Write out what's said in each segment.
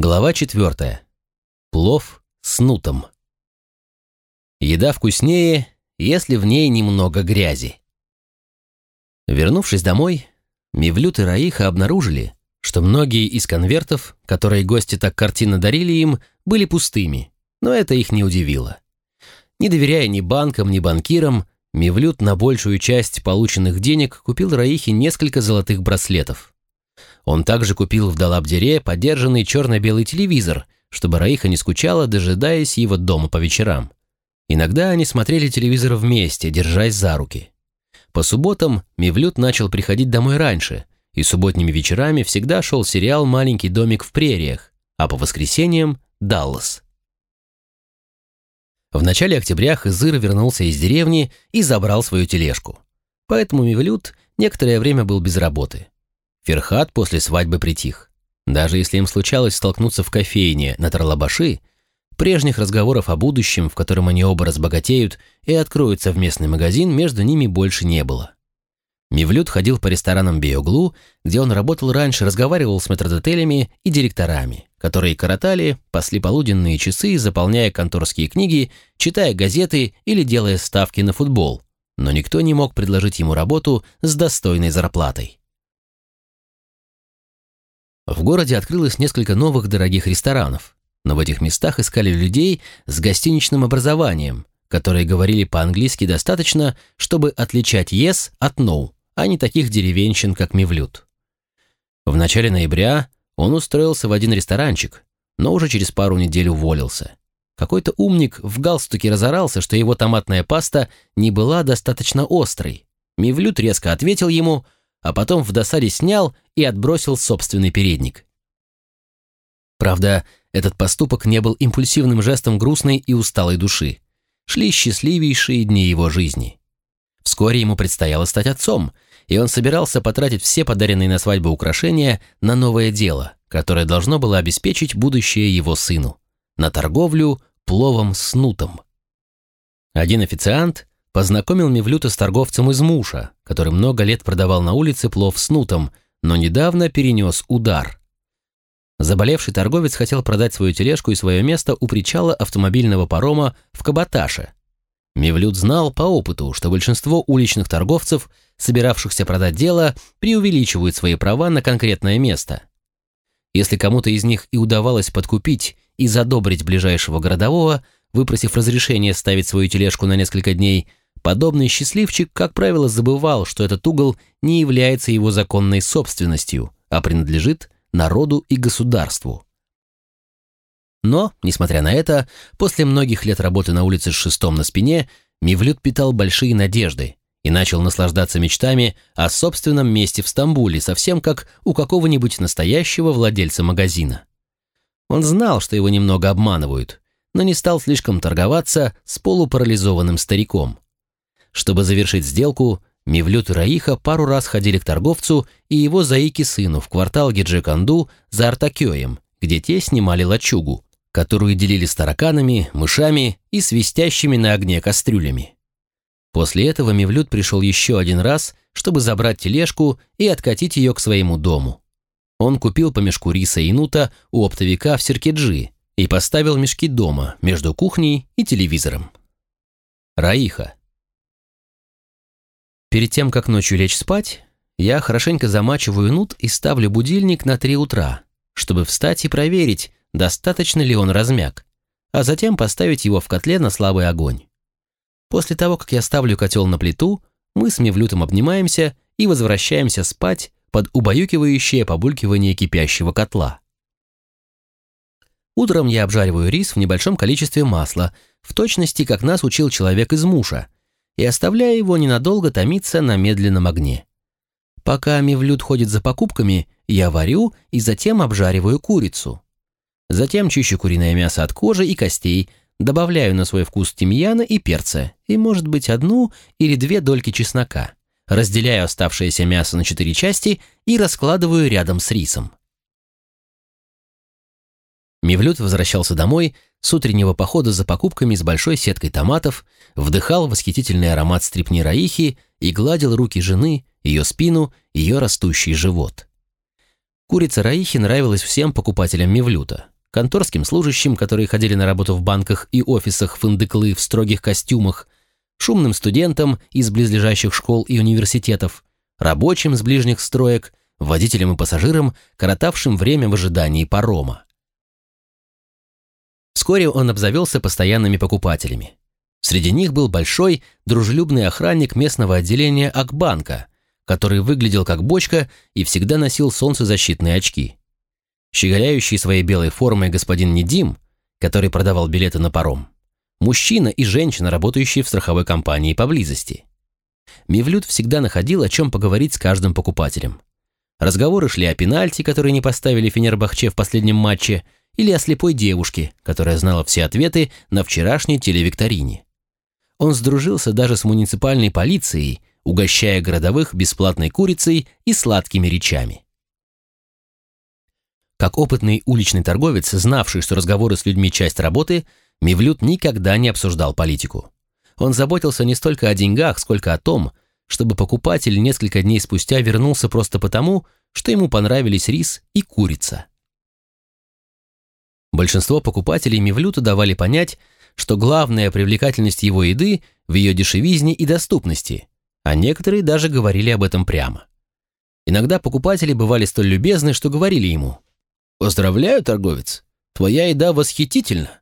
Глава четвертая. Плов с нутом. Еда вкуснее, если в ней немного грязи. Вернувшись домой, Мивлют и Раиха обнаружили, что многие из конвертов, которые гости так картинно дарили им, были пустыми, но это их не удивило. Не доверяя ни банкам, ни банкирам, Мивлют на большую часть полученных денег купил Раихе несколько золотых браслетов. Он также купил в Далабдере подержанный черно-белый телевизор, чтобы Раиха не скучала, дожидаясь его дома по вечерам. Иногда они смотрели телевизор вместе, держась за руки. По субботам Мивлют начал приходить домой раньше, и субботними вечерами всегда шел сериал «Маленький домик в прериях», а по воскресеньям – «Даллас». В начале октября Хызыр вернулся из деревни и забрал свою тележку. Поэтому Мивлют некоторое время был без работы. Ферхат после свадьбы притих. Даже если им случалось столкнуться в кофейне на Тарлабаши, прежних разговоров о будущем, в котором они оба разбогатеют и откроют совместный магазин, между ними больше не было. Мивлют ходил по ресторанам Биоглу, где он работал раньше, разговаривал с метрдотелями и директорами, которые коротали, пасли полуденные часы, заполняя конторские книги, читая газеты или делая ставки на футбол, но никто не мог предложить ему работу с достойной зарплатой. В городе открылось несколько новых дорогих ресторанов, но в этих местах искали людей с гостиничным образованием, которые говорили по-английски достаточно, чтобы отличать «yes» от «no», а не таких деревенщин, как Мивлют. В начале ноября он устроился в один ресторанчик, но уже через пару недель уволился. Какой-то умник в галстуке разорался, что его томатная паста не была достаточно острой. Мивлют резко ответил ему – а потом в досаде снял и отбросил собственный передник. Правда, этот поступок не был импульсивным жестом грустной и усталой души. Шли счастливейшие дни его жизни. Вскоре ему предстояло стать отцом, и он собирался потратить все подаренные на свадьбу украшения на новое дело, которое должно было обеспечить будущее его сыну, на торговлю пловом с нутом. Один официант познакомил Мевлюта с торговцем из Муша, который много лет продавал на улице плов с нутом, но недавно перенес удар. Заболевший торговец хотел продать свою тележку и свое место у причала автомобильного парома в Кабаташе. Мевлюд знал по опыту, что большинство уличных торговцев, собиравшихся продать дело, преувеличивают свои права на конкретное место. Если кому-то из них и удавалось подкупить и задобрить ближайшего городового, выпросив разрешение ставить свою тележку на несколько дней, подобный счастливчик, как правило, забывал, что этот угол не является его законной собственностью, а принадлежит народу и государству. Но, несмотря на это, после многих лет работы на улице с шестом на спине, Мивлют питал большие надежды и начал наслаждаться мечтами о собственном месте в Стамбуле, совсем как у какого-нибудь настоящего владельца магазина. Он знал, что его немного обманывают, но не стал слишком торговаться с полупарализованным стариком. Чтобы завершить сделку, Мивлют и Раиха пару раз ходили к торговцу и его заики сыну в квартал Гиджеканду за Артакёем, где те снимали лачугу, которую делили с тараканами, мышами и свистящими на огне кастрюлями. После этого Мивлют пришел еще один раз, чтобы забрать тележку и откатить ее к своему дому. Он купил по мешку риса и нута у оптовика в Серкеджи и поставил мешки дома, между кухней и телевизором. Раиха. Перед тем, как ночью лечь спать, я хорошенько замачиваю нут и ставлю будильник на 3 утра, чтобы встать и проверить, достаточно ли он размяк, а затем поставить его в котле на слабый огонь. После того, как я ставлю котел на плиту, мы с Мевлютом обнимаемся и возвращаемся спать под убаюкивающее побулькивание кипящего котла. Утром я обжариваю рис в небольшом количестве масла, в точности, как нас учил человек из Муша, и оставляю его ненадолго томиться на медленном огне. Пока Мивлют ходит за покупками, я варю и затем обжариваю курицу. Затем чищу куриное мясо от кожи и костей, добавляю на свой вкус тимьяна и перца, и, может быть, одну или две дольки чеснока. Разделяю оставшееся мясо на четыре части и раскладываю рядом с рисом. Мивлют возвращался домой с утреннего похода за покупками с большой сеткой томатов, вдыхал восхитительный аромат стрипни раихи и гладил руки жены, ее спину, ее растущий живот. Курица Раихи нравилась всем покупателям Мивлюта. Конторским служащим, которые ходили на работу в банках и офисах фындыклы в строгих костюмах, шумным студентам из близлежащих школ и университетов, рабочим с ближних строек, водителям и пассажирам, коротавшим время в ожидании парома. Вскоре он обзавелся постоянными покупателями. Среди них был большой, дружелюбный охранник местного отделения Акбанка, который выглядел как бочка и всегда носил солнцезащитные очки. Щеголяющий своей белой формой господин Недим, который продавал билеты на паром. Мужчина и женщина, работающие в страховой компании поблизости. Мивлют всегда находил, о чем поговорить с каждым покупателем. Разговоры шли о пенальти, который не поставили Фенербахче в последнем матче, или о слепой девушке, которая знала все ответы на вчерашней телевикторине. Он сдружился даже с муниципальной полицией, угощая городовых бесплатной курицей и сладкими речами. Как опытный уличный торговец, знавший, что разговоры с людьми – часть работы, Мивлют никогда не обсуждал политику. Он заботился не столько о деньгах, сколько о том, чтобы покупатель несколько дней спустя вернулся просто потому, что ему понравились рис и курица. Большинство покупателей Мивлюту давали понять, что главная привлекательность его еды в ее дешевизне и доступности, а некоторые даже говорили об этом прямо. Иногда покупатели бывали столь любезны, что говорили ему «Поздравляю, торговец, твоя еда восхитительна».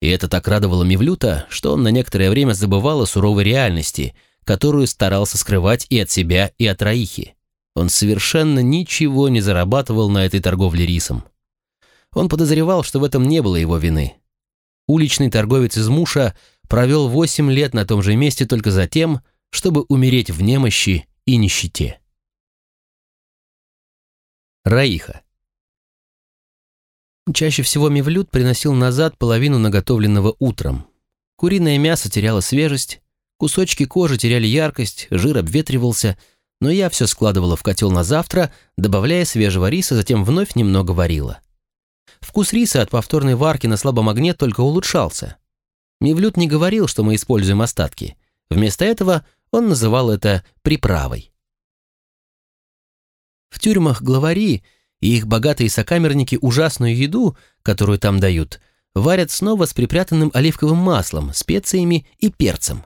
И это так радовало Мивлюта, что он на некоторое время забывал о суровой реальности, которую старался скрывать и от себя, и от Раихи. Он совершенно ничего не зарабатывал на этой торговле рисом. Он подозревал, что в этом не было его вины. Уличный торговец из Муша провел 8 лет на том же месте только за тем, чтобы умереть в немощи и нищете. Раиха. Чаще всего Мевлюд приносил назад половину наготовленного утром. Куриное мясо теряло свежесть, кусочки кожи теряли яркость, жир обветривался, но я все складывала в котел на завтра, добавляя свежего риса, затем вновь немного варила. Вкус риса от повторной варки на слабом огне только улучшался. Мивлют не говорил, что мы используем остатки. Вместо этого он называл это приправой. В тюрьмах главари и их богатые сокамерники ужасную еду, которую там дают, варят снова с припрятанным оливковым маслом, специями и перцем.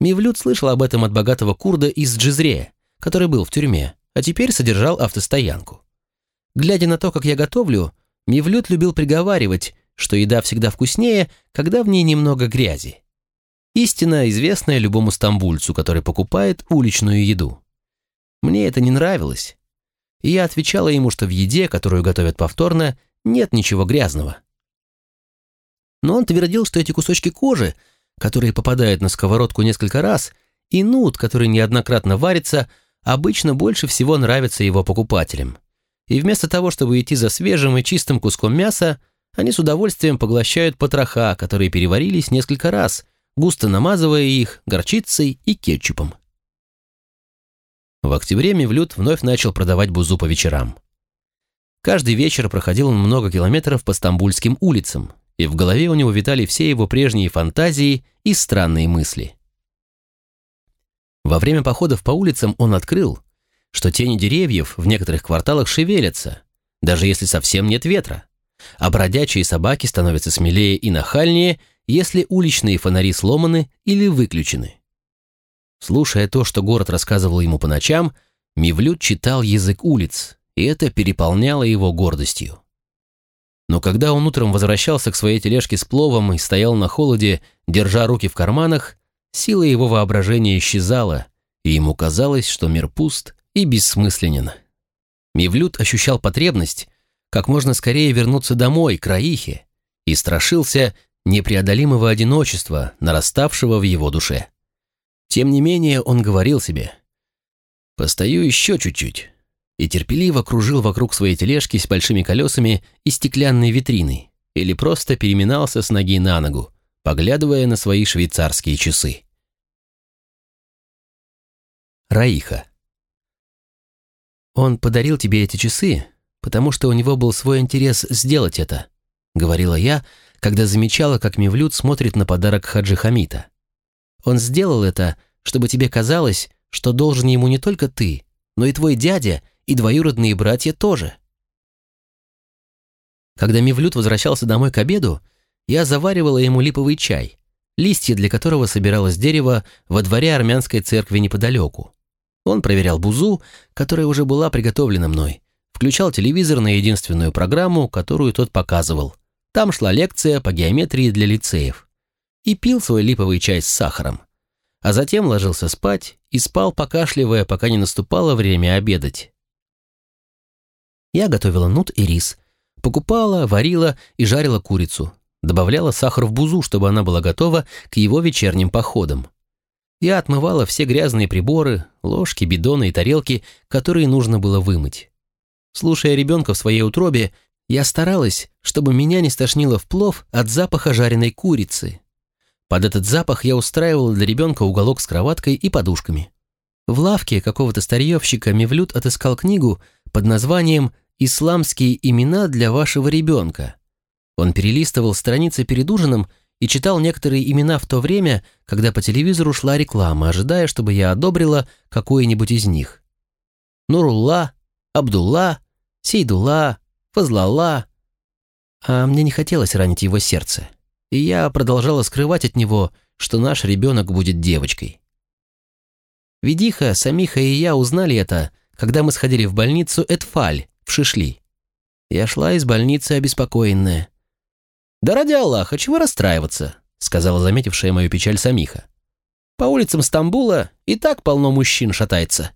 Мивлют слышал об этом от богатого курда из Джизрея, который был в тюрьме, а теперь содержал автостоянку. Глядя на то, как я готовлю, Мивлют любил приговаривать, что еда всегда вкуснее, когда в ней немного грязи. Истина, известная любому стамбульцу, который покупает уличную еду. Мне это не нравилось. И я отвечала ему, что в еде, которую готовят повторно, нет ничего грязного. Но он твердил, что эти кусочки кожи, которые попадают на сковородку несколько раз, и нут, который неоднократно варится, обычно больше всего нравятся его покупателям и вместо того, чтобы идти за свежим и чистым куском мяса, они с удовольствием поглощают потроха, которые переварились несколько раз, густо намазывая их горчицей и кетчупом. В октябре Мевлюд вновь начал продавать бузу по вечерам. Каждый вечер проходил он много километров по стамбульским улицам, и в голове у него витали все его прежние фантазии и странные мысли. Во время походов по улицам он открыл, что тени деревьев в некоторых кварталах шевелятся, даже если совсем нет ветра, а бродячие собаки становятся смелее и нахальнее, если уличные фонари сломаны или выключены. Слушая то, что город рассказывал ему по ночам, Мивлют читал язык улиц, и это переполняло его гордостью. Но когда он утром возвращался к своей тележке с пловом и стоял на холоде, держа руки в карманах, сила его воображения исчезала, и ему казалось, что мир пуст и бессмысленен. Мивлют ощущал потребность как можно скорее вернуться домой, к Раихе, и страшился непреодолимого одиночества, нараставшего в его душе. Тем не менее он говорил себе «Постою еще чуть-чуть», и терпеливо кружил вокруг своей тележки с большими колесами и стеклянной витриной, или просто переминался с ноги на ногу, поглядывая на свои швейцарские часы. Раиха «Он подарил тебе эти часы, потому что у него был свой интерес сделать это», — говорила я, когда замечала, как Мевлюд смотрит на подарок Хаджи Хамита. «Он сделал это, чтобы тебе казалось, что должен ему не только ты, но и твой дядя и двоюродные братья тоже. Когда Мивлют возвращался домой к обеду, я заваривала ему липовый чай, листья для которого собиралось дерево во дворе армянской церкви неподалеку. Он проверял бузу, которая уже была приготовлена мной, включал телевизор на единственную программу, которую тот показывал. Там шла лекция по геометрии для лицеев. И пил свой липовый чай с сахаром. А затем ложился спать и спал, покашливая, пока не наступало время обедать. Я готовила нут и рис, покупала, варила и жарила курицу, добавляла сахар в бузу, чтобы она была готова к его вечерним походам. Я отмывала все грязные приборы, ложки, бидоны и тарелки, которые нужно было вымыть. Слушая ребенка в своей утробе, я старалась, чтобы меня не стошнило в плов от запаха жареной курицы. Под этот запах я устраивала для ребенка уголок с кроваткой и подушками. В лавке какого-то старьевщика Мевлюд отыскал книгу под названием «Исламские имена для вашего ребенка». Он перелистывал страницы перед ужином и читал некоторые имена в то время, когда по телевизору шла реклама, ожидая, чтобы я одобрила какое-нибудь из них. Нурулла, Абдулла, Сейдула, Фазлала. А мне не хотелось ранить его сердце, и я продолжала скрывать от него, что наш ребенок будет девочкой. Ведиха, Самиха и я узнали это, когда мы сходили в больницу Этфаль в Шишли. Я шла из больницы обеспокоенная. «Да ради Аллаха, чего расстраиваться?» сказала заметившая мою печаль Самиха. «По улицам Стамбула и так полно мужчин шатается».